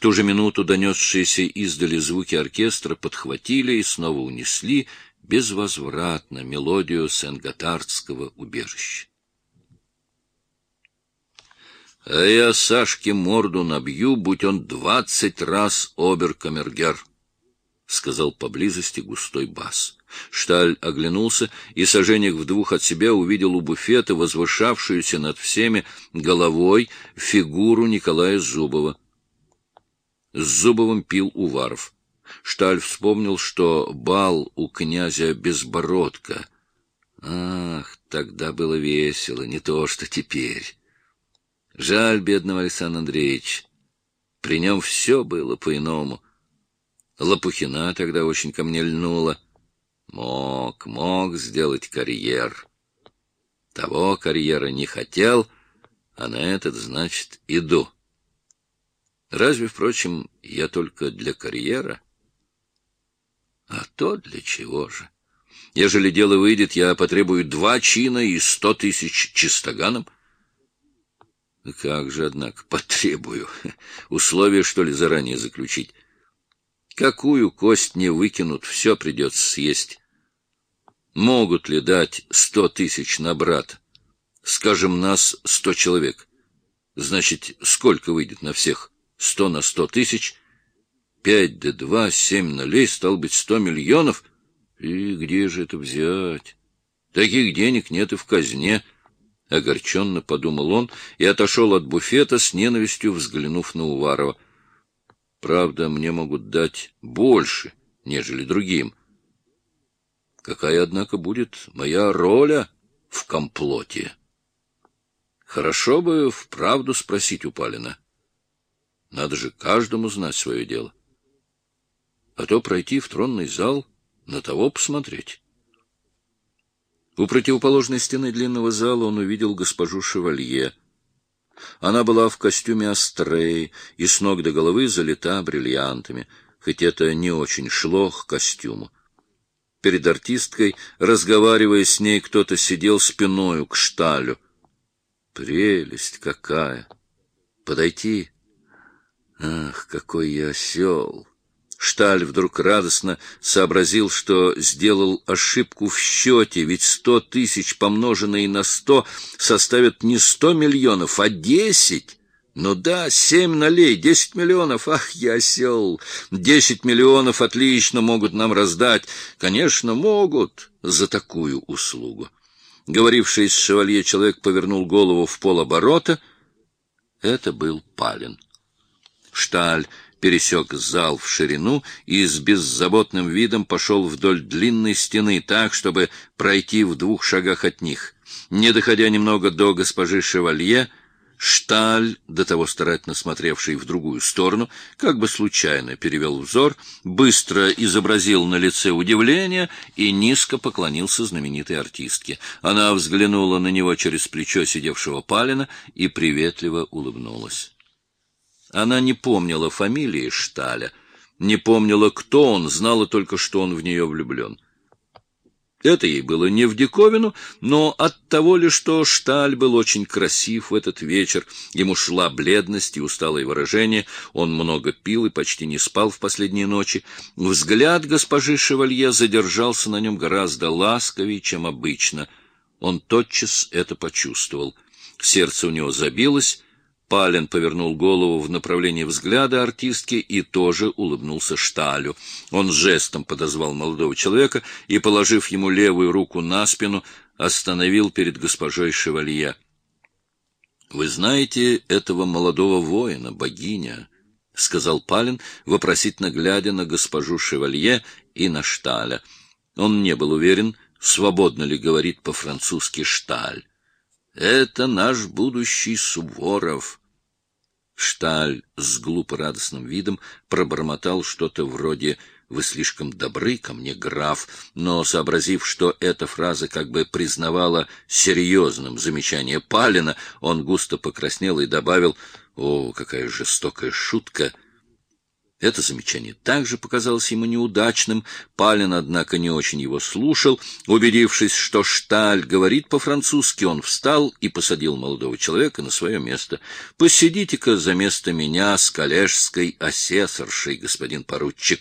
В ту же минуту донесшиеся издали звуки оркестра подхватили и снова унесли безвозвратно мелодию Сен-Готардского убежища. А я Сашке морду набью, будь он двадцать раз обер-камергер, — сказал поблизости густой бас. Шталь оглянулся и, сожжениях в двух от себя, увидел у буфета возвышавшуюся над всеми головой фигуру Николая Зубова. Зубовым пил Уваров. Шталь вспомнил, что бал у князя Безбородка. Ах, тогда было весело, не то что теперь. Жаль бедного Александра Андреевича. При нем все было по-иному. Лопухина тогда очень ко мне льнула. Мог, мог сделать карьер. Того карьера не хотел, а на этот, значит, иду. Разве, впрочем, я только для карьера? А то для чего же? Ежели дело выйдет, я потребую два чина и сто тысяч чистоганом. Как же, однако, потребую. Условия, что ли, заранее заключить? Какую кость не выкинут, все придется съесть. Могут ли дать сто тысяч на брат? Скажем, нас сто человек. Значит, сколько выйдет на всех? Сто на сто тысяч? Пять до два, семь нулей, стал быть, сто миллионов? И где же это взять? Таких денег нет и в казне. Огорченно подумал он и отошел от буфета с ненавистью, взглянув на Уварова. Правда, мне могут дать больше, нежели другим. Какая, однако, будет моя роль в комплоте? Хорошо бы вправду спросить у Палина. Надо же каждому знать свое дело. А то пройти в тронный зал, на того посмотреть. У противоположной стены длинного зала он увидел госпожу Шевалье. Она была в костюме Астреи и с ног до головы залита бриллиантами, хоть это не очень шло к костюму. Перед артисткой, разговаривая с ней, кто-то сидел спиною к шталю. Прелесть какая! Подойти? Ах, какой я осел! Шталь вдруг радостно сообразил, что сделал ошибку в счете, ведь сто тысяч, помноженные на сто, составят не сто миллионов, а десять. Ну да, семь нулей, десять миллионов. Ах, я осел! Десять миллионов отлично могут нам раздать. Конечно, могут за такую услугу. Говоривший с шевалье человек повернул голову в полоборота. Это был Палин. Шталь пересек зал в ширину и с беззаботным видом пошел вдоль длинной стены так, чтобы пройти в двух шагах от них. Не доходя немного до госпожи Шевалье, Шталь, до того старательно смотревший в другую сторону, как бы случайно перевел взор, быстро изобразил на лице удивление и низко поклонился знаменитой артистке. Она взглянула на него через плечо сидевшего Палина и приветливо улыбнулась. Она не помнила фамилии Шталя, не помнила, кто он, знала только, что он в нее влюблен. Это ей было не в диковину, но от того ли, что Шталь был очень красив в этот вечер, ему шла бледность и усталое выражение, он много пил и почти не спал в последние ночи, взгляд госпожи Шевалье задержался на нем гораздо ласковее, чем обычно. Он тотчас это почувствовал. Сердце у него забилось, Пален повернул голову в направлении взгляда артистки и тоже улыбнулся Шталю. Он жестом подозвал молодого человека и, положив ему левую руку на спину, остановил перед госпожой Шевалье. — Вы знаете этого молодого воина, богиня? — сказал Пален, вопросительно глядя на госпожу Шевалье и на Шталя. Он не был уверен, свободно ли говорит по-французски Шталь. — Это наш будущий Суворов. Шталь с глупо-радостным видом пробормотал что-то вроде «Вы слишком добры ко мне, граф», но, сообразив, что эта фраза как бы признавала серьезным замечание Палина, он густо покраснел и добавил «О, какая жестокая шутка!» Это замечание также показалось ему неудачным. Палин, однако, не очень его слушал. Убедившись, что Шталь говорит по-французски, он встал и посадил молодого человека на свое место. «Посидите-ка за место меня с коллежской асессоршей, господин поручик»,